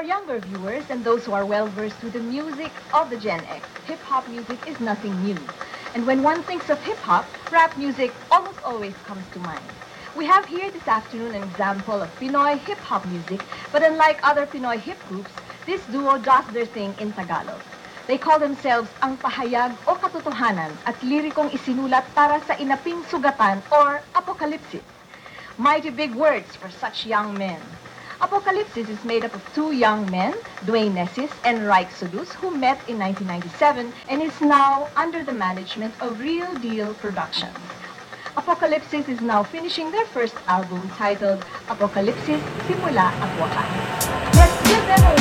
our younger viewers and those who are well versed with the music of the Gen X, hip-hop music is nothing new. And when one thinks of hip-hop, rap music almost always comes to mind. We have here this afternoon an example of Pinoy hip-hop music, but unlike other Pinoy hip groups, this duo does their thing in Tagalog. They call themselves ang pahayag o katotohanan at lirikong isinulat para sa inaping sugatan or apokalipsis. Mighty big words for such young men. Apokalipsis is made up of two young men, Dwayne Nessis and Reich Sudus, who met in 1997 and is now under the management of Real Deal Productions. Apokalipsis is now finishing their first album titled Apokalipsis Simula at Let's give them a.